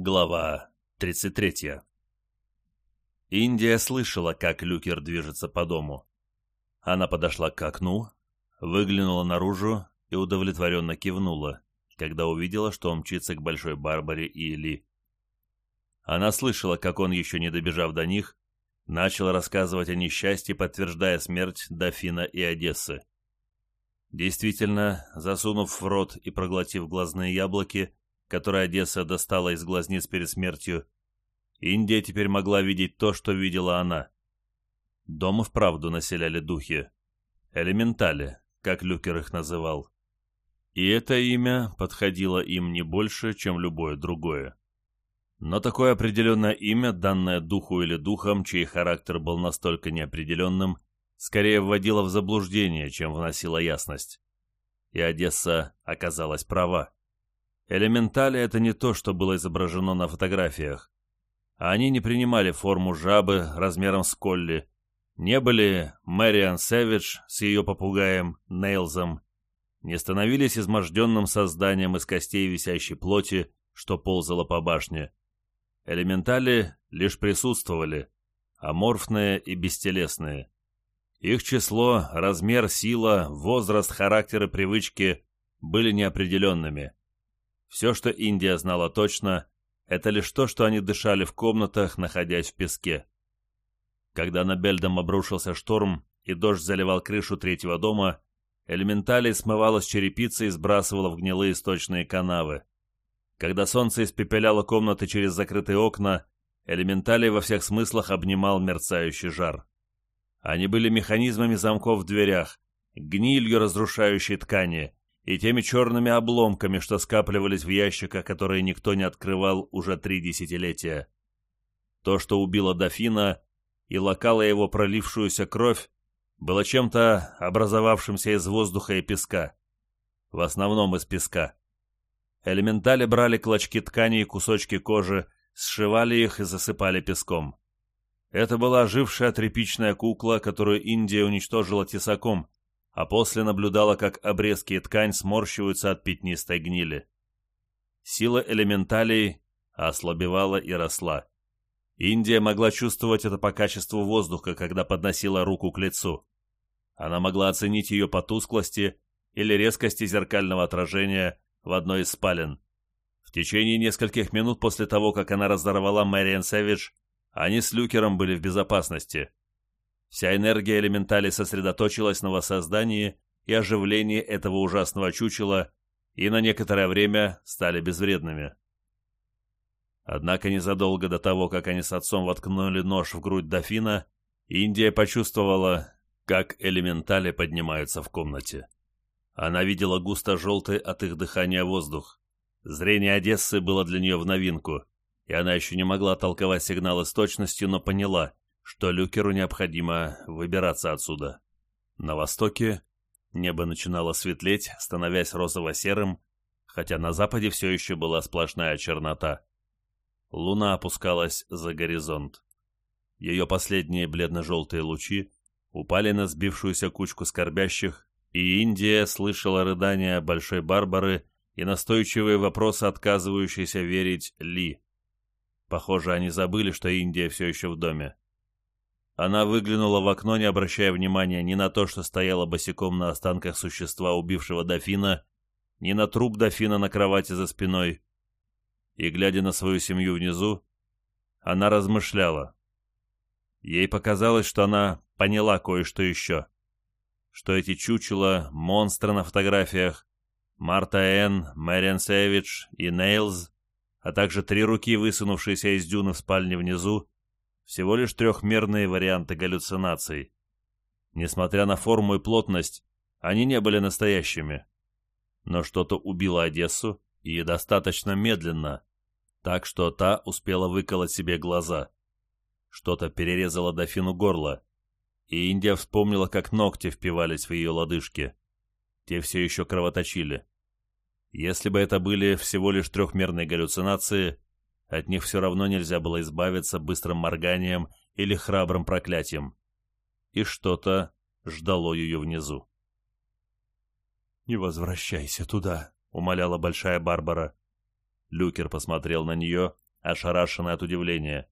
Глава 33 Индия слышала, как Люкер движется по дому. Она подошла к окну, выглянула наружу и удовлетворенно кивнула, когда увидела, что он мчится к Большой Барбаре и Ли. Она слышала, как он, еще не добежав до них, начал рассказывать о несчастье, подтверждая смерть Дофина и Одессы. Действительно, засунув в рот и проглотив глазные яблоки, которые Одесса достала из глазниц перед смертью, Индия теперь могла видеть то, что видела она. Дом вправду населяли духи. Элементали, как Люкер их называл. И это имя подходило им не больше, чем любое другое. Но такое определенное имя, данное духу или духам, чей характер был настолько неопределенным, скорее вводило в заблуждение, чем вносило ясность. И Одесса оказалась права. Элементали — это не то, что было изображено на фотографиях. Они не принимали форму жабы размером с колли, не были Мэриан Сэвидж с ее попугаем Нейлзом, не становились изможденным созданием из костей висящей плоти, что ползало по башне. Элементали лишь присутствовали, аморфные и бестелесные. Их число, размер, сила, возраст, характер и привычки были неопределенными. Все, что Индия знала точно, это лишь то, что они дышали в комнатах, находясь в песке. Когда на Бельдом обрушился шторм и дождь заливал крышу третьего дома, элементалей смывало с черепицы и сбрасывало в гнилые сточные канавы. Когда солнце испепеляло комнаты через закрытые окна, элементалей во всех смыслах обнимал мерцающий жар. Они были механизмами замков в дверях, гнилью разрушающей ткани и теми черными обломками, что скапливались в ящиках, которые никто не открывал уже три десятилетия. То, что убило дофина и локало его пролившуюся кровь, было чем-то образовавшимся из воздуха и песка. В основном из песка. Элементали брали клочки ткани и кусочки кожи, сшивали их и засыпали песком. Это была ожившая тряпичная кукла, которую Индия уничтожила тесаком, а после наблюдала, как обрезки и ткань сморщиваются от пятнистой гнили. Сила элементалей ослабевала и росла. Индия могла чувствовать это по качеству воздуха, когда подносила руку к лицу. Она могла оценить ее по тусклости или резкости зеркального отражения в одной из спален. В течение нескольких минут после того, как она разорвала Мэриан Сэвидж, они с Люкером были в безопасности. Вся энергия элементали сосредоточилась на воссоздании и оживлении этого ужасного чучела и на некоторое время стали безвредными. Однако незадолго до того, как они с отцом воткнули нож в грудь дофина, Индия почувствовала, как элементали поднимаются в комнате. Она видела густо-желтый от их дыхания воздух. Зрение Одессы было для нее в новинку, и она еще не могла толковать сигналы с точностью, но поняла, что Люкеру необходимо выбираться отсюда. На востоке небо начинало светлеть, становясь розово-серым, хотя на западе все еще была сплошная чернота. Луна опускалась за горизонт. Ее последние бледно-желтые лучи упали на сбившуюся кучку скорбящих, и Индия слышала рыдания Большой Барбары и настойчивые вопросы, отказывающиеся верить Ли. Похоже, они забыли, что Индия все еще в доме. Она выглянула в окно, не обращая внимания ни на то, что стояла босиком на останках существа, убившего дофина, ни на труп дофина на кровати за спиной, и, глядя на свою семью внизу, она размышляла. Ей показалось, что она поняла кое-что еще. Что эти чучела, монстры на фотографиях, Марта Энн, Мэриан Сэвидж и Нейлз, а также три руки, высунувшиеся из дюны в спальне внизу, всего лишь трехмерные варианты галлюцинаций. Несмотря на форму и плотность, они не были настоящими. Но что-то убило Одессу, и достаточно медленно, так что та успела выколоть себе глаза. Что-то перерезало дофину горло, и Индия вспомнила, как ногти впивались в ее лодыжки. Те все еще кровоточили. Если бы это были всего лишь трехмерные галлюцинации, от них все равно нельзя было избавиться быстрым морганием или храбрым проклятием. И что-то ждало ее внизу. «Не возвращайся туда», — умоляла Большая Барбара. Люкер посмотрел на нее ошарашенный от удивления.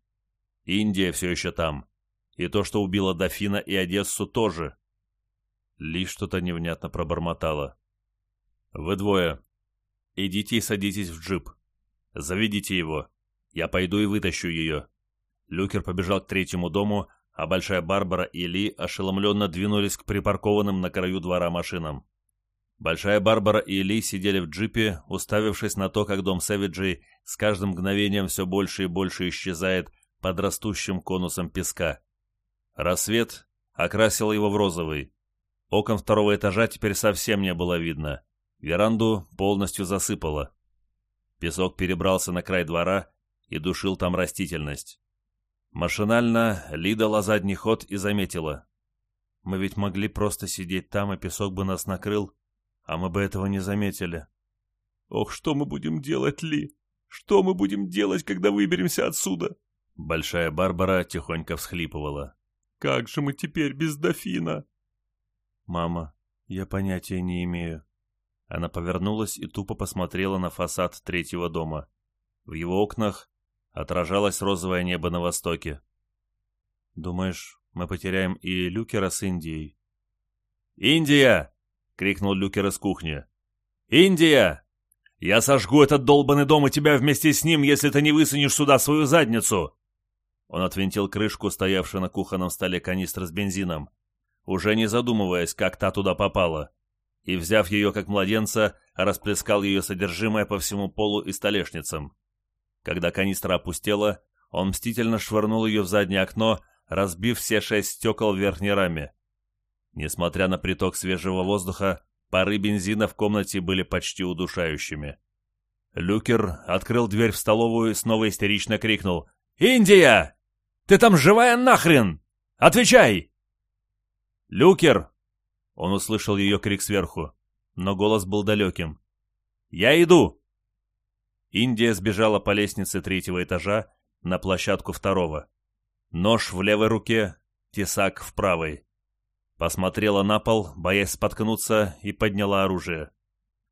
Индия все еще там. И то, что убило Дофина и Одессу, тоже. Ли что-то невнятно пробормотала. «Вы двое. Идите и садитесь в джип. Заведите его. Я пойду и вытащу ее». Люкер побежал к третьему дому, а Большая Барбара и Ли ошеломленно двинулись к припаркованным на краю двора машинам. Большая Барбара и Ли сидели в джипе, уставившись на то, как дом Сэвиджей с каждым мгновением все больше и больше исчезает под растущим конусом песка. Рассвет окрасил его в розовый. Окон второго этажа теперь совсем не было видно. Веранду полностью засыпало. Песок перебрался на край двора и душил там растительность. Машинально Ли дала задний ход и заметила. «Мы ведь могли просто сидеть там, и песок бы нас накрыл, а мы бы этого не заметили». «Ох, что мы будем делать, Ли? Что мы будем делать, когда выберемся отсюда?» Большая Барбара тихонько всхлипывала. «Как же мы теперь без дофина?» «Мама, я понятия не имею». Она повернулась и тупо посмотрела на фасад третьего дома. В его окнах отражалось розовое небо на востоке. «Думаешь, мы потеряем и Люкера с Индией?» «Индия!» — крикнул Люкер из кухни. «Индия! Я сожгу этот долбанный дом и тебя вместе с ним, если ты не высунешь сюда свою задницу!» Он отвинтил крышку, стоявшую на кухонном столе канистры с бензином, уже не задумываясь, как та туда попала, и, взяв ее как младенца, расплескал ее содержимое по всему полу и столешницам. Когда канистра опустела, он мстительно швырнул ее в заднее окно, разбив все шесть стекол в верхней раме. Несмотря на приток свежего воздуха, пары бензина в комнате были почти удушающими. Люкер открыл дверь в столовую и снова истерично крикнул «Индия!» Ты там живая нахрен? Отвечай!» «Люкер!» Он услышал ее крик сверху, но голос был далеким. «Я иду!» Индия сбежала по лестнице третьего этажа на площадку второго. Нож в левой руке, тесак в правой. Посмотрела на пол, боясь споткнуться, и подняла оружие.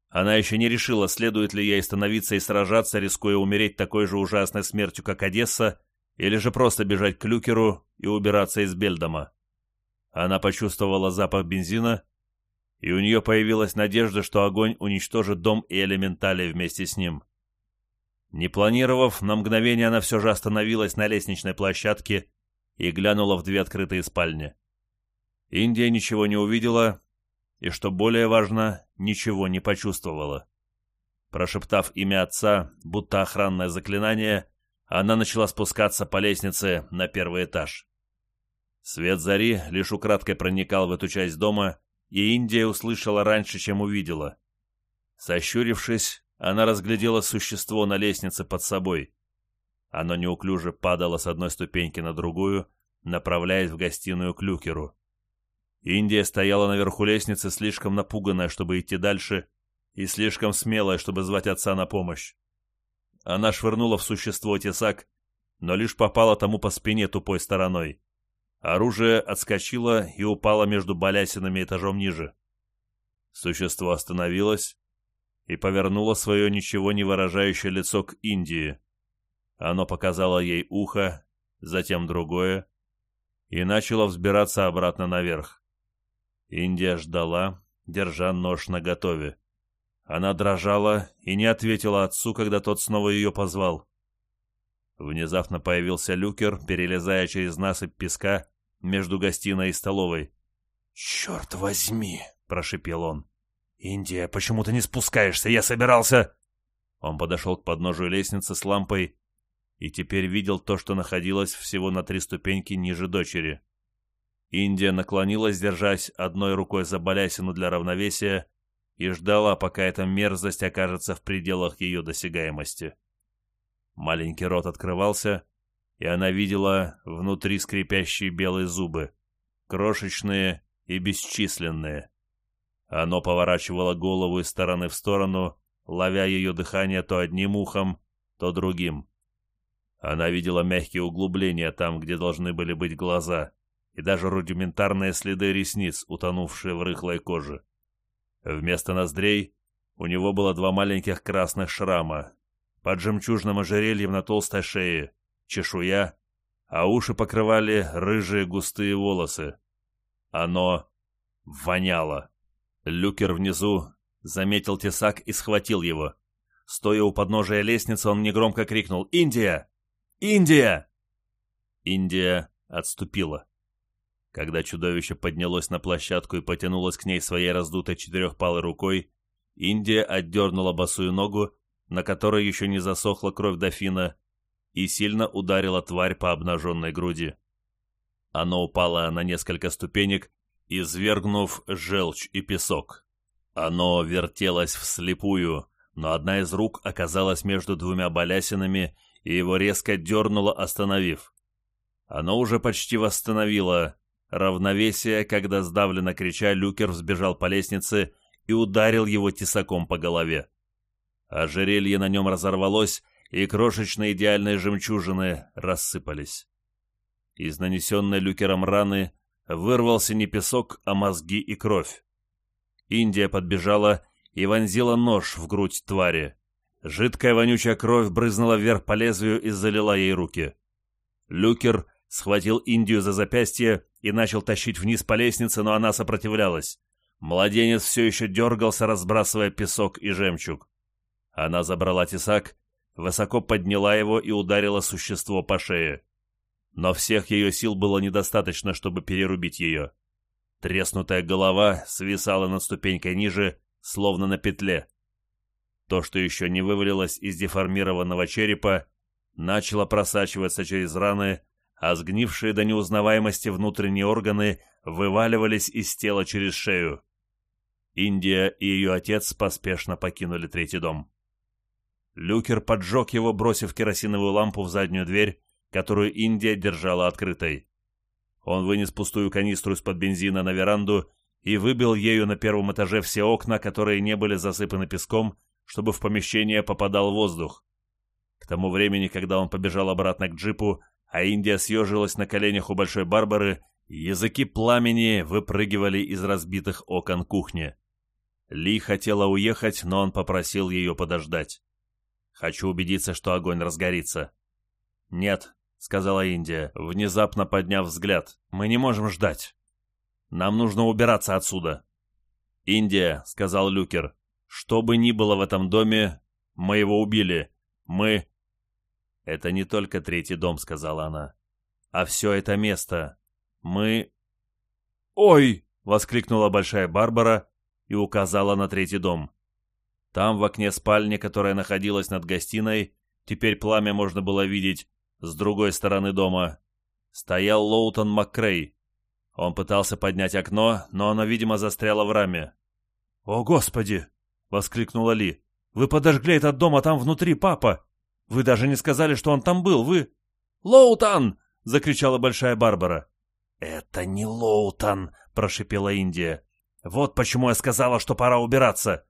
Она еще не решила, следует ли ей становиться и сражаться, рискуя умереть такой же ужасной смертью, как Одесса, или же просто бежать к люкеру и убираться из Бельдома. Она почувствовала запах бензина, и у нее появилась надежда, что огонь уничтожит дом и элементали вместе с ним. Не планировав, на мгновение она все же остановилась на лестничной площадке и глянула в две открытые спальни. Индия ничего не увидела и, что более важно, ничего не почувствовала. Прошептав имя отца, будто охранное заклинание, она начала спускаться по лестнице на первый этаж. Свет зари лишь украдкой проникал в эту часть дома, и Индия услышала раньше, чем увидела. Сощурившись, она разглядела существо на лестнице под собой. Оно неуклюже падало с одной ступеньки на другую, направляясь в гостиную к люкеру. Индия стояла наверху лестницы, слишком напуганная, чтобы идти дальше, и слишком смелая, чтобы звать отца на помощь. Она швырнула в существо тесак, но лишь попала тому по спине тупой стороной. Оружие отскочило и упало между балясинами этажом ниже. Существо остановилось и повернуло свое ничего не выражающее лицо к Индии. Оно показало ей ухо, затем другое, и начало взбираться обратно наверх. Индия ждала, держа нож наготове. Она дрожала и не ответила отцу, когда тот снова ее позвал. Внезапно появился люкер, перелезая через насыпь песка между гостиной и столовой. «Черт возьми!» — прошипел он. «Индия, почему ты не спускаешься? Я собирался...» Он подошел к подножию лестницы с лампой и теперь видел то, что находилось всего на три ступеньки ниже дочери. Индия наклонилась, держась одной рукой за балясину для равновесия, и ждала, пока эта мерзость окажется в пределах ее досягаемости. Маленький рот открывался, и она видела внутри скрипящие белые зубы, крошечные и бесчисленные. Оно поворачивало голову из стороны в сторону, ловя ее дыхание то одним ухом, то другим. Она видела мягкие углубления там, где должны были быть глаза, и даже рудиментарные следы ресниц, утонувшие в рыхлой коже. Вместо ноздрей у него было два маленьких красных шрама. под жемчужным ожерельем на толстой шее, чешуя, а уши покрывали рыжие густые волосы. Оно воняло. Люкер внизу заметил тесак и схватил его. Стоя у подножия лестницы, он негромко крикнул «Индия! Индия!» Индия отступила. Когда чудовище поднялось на площадку и потянулось к ней своей раздутой четырехпалой рукой, Индия отдернула босую ногу, на которой еще не засохла кровь дофина, и сильно ударила тварь по обнаженной груди. Оно упало на несколько ступенек, извергнув желчь и песок. Оно вертелось вслепую, но одна из рук оказалась между двумя балясинами, и его резко дернуло, остановив. Оно уже почти восстановило равновесие, когда, сдавленно крича, Люкер взбежал по лестнице и ударил его тесаком по голове. Ожерелье на нем разорвалось, и крошечные идеальные жемчужины рассыпались. Из нанесенной люкером раны вырвался не песок, а мозги и кровь. Индия подбежала и вонзила нож в грудь твари. Жидкая вонючая кровь брызнула вверх по лезвию и залила ей руки. Люкер схватил Индию за запястье и начал тащить вниз по лестнице, но она сопротивлялась. Младенец все еще дергался, разбрасывая песок и жемчуг. Она забрала тесак, высоко подняла его и ударила существо по шее. Но всех ее сил было недостаточно, чтобы перерубить ее. Треснутая голова свисала над ступенькой ниже, словно на петле. То, что еще не вывалилось из деформированного черепа, начало просачиваться через раны, а сгнившие до неузнаваемости внутренние органы вываливались из тела через шею. Индия и ее отец поспешно покинули третий дом. Люкер поджег его, бросив керосиновую лампу в заднюю дверь, которую Индия держала открытой. Он вынес пустую канистру из-под бензина на веранду и выбил ею на первом этаже все окна, которые не были засыпаны песком, чтобы в помещение попадал воздух. К тому времени, когда он побежал обратно к джипу, а Индия съежилась на коленях у Большой Барбары, языки пламени выпрыгивали из разбитых окон кухни. Ли хотела уехать, но он попросил ее подождать. «Хочу убедиться, что огонь разгорится». «Нет», — сказала Индия, внезапно подняв взгляд, — «мы не можем ждать». Нам нужно убираться отсюда». «Индия», — сказал Люкер, — «что бы ни было в этом доме, мы его убили. Мы...» «Это не только третий дом», — сказала она, — «а все это место. Мы...» «Ой!» — воскликнула Большая Барбара и указала на третий дом. Там, в окне спальни, которая находилась над гостиной, теперь пламя можно было видеть с другой стороны дома, стоял Лоутон МакКрей, он пытался поднять окно, но оно, видимо, застряло в раме. «О, Господи!» — воскликнула Ли. «Вы подожгли этот дом, а там внутри папа! Вы даже не сказали, что он там был, вы...» «Лоутон!» — закричала Большая Барбара. «Это не Лоутон!» — прошипела Индия. «Вот почему я сказала, что пора убираться!»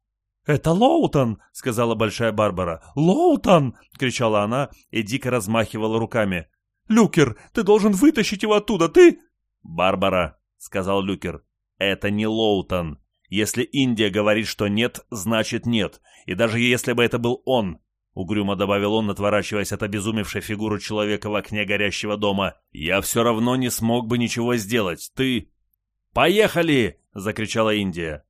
«Это Лоутон!» — сказала Большая Барбара. «Лоутон!» — кричала она и дико размахивала руками. «Люкер, ты должен вытащить его оттуда, ты...» «Барбара», — сказал Люкер, — «это не Лоутон. Если Индия говорит, что нет, значит нет. И даже если бы это был он, — угрюмо добавил он, отворачиваясь от обезумевшей фигуры человека в окне горящего дома, — я все равно не смог бы ничего сделать. Ты... «Поехали!» — закричала Индия.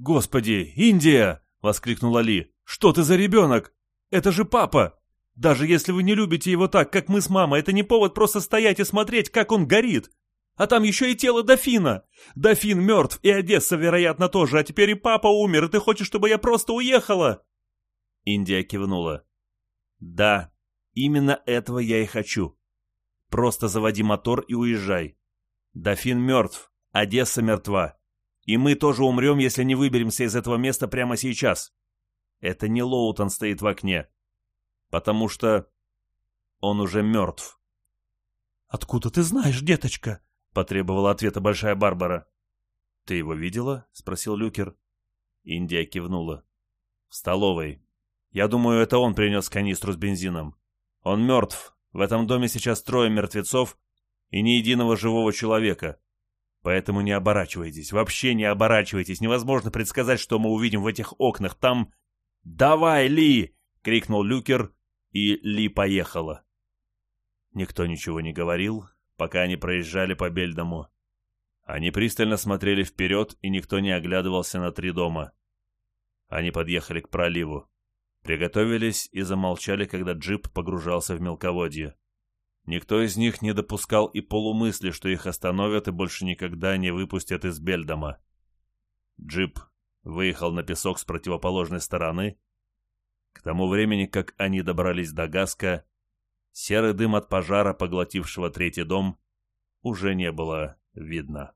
«Господи, Индия!» — воскликнула Ли. «Что ты за ребенок? Это же папа! Даже если вы не любите его так, как мы с мамой, это не повод просто стоять и смотреть, как он горит. А там еще и тело дофина. Дофин мертв, и Одесса, вероятно, тоже, а теперь и папа умер, и ты хочешь, чтобы я просто уехала?» Индия кивнула. «Да, именно этого я и хочу. Просто заводи мотор и уезжай. Дофин мертв, Одесса мертва. И мы тоже умрем, если не выберемся из этого места прямо сейчас. Это не Лоутон стоит в окне. Потому что он уже мертв». «Откуда ты знаешь, деточка?» — потребовала ответа Большая Барбара. «Ты его видела?» — спросил Люкер. Индия кивнула. «В столовой. Я думаю, это он принес канистру с бензином. Он мертв. В этом доме сейчас трое мертвецов и ни единого живого человека. Поэтому не оборачивайтесь, вообще не оборачивайтесь. Невозможно предсказать, что мы увидим в этих окнах. Там... Давай, Ли! — крикнул Люкер, и Ли поехала. Никто ничего не говорил, пока они проезжали по Бельдому. Они пристально смотрели вперед, и никто не оглядывался на три дома. Они подъехали к проливу. Приготовились и замолчали, когда джип погружался в мелководье. Никто из них не допускал и полумысли, что их остановят и больше никогда не выпустят из Бельдома. Джип выехал на песок с противоположной стороны. К тому времени, как они добрались до Гаска, серый дым от пожара, поглотившего третий дом, уже не было видно.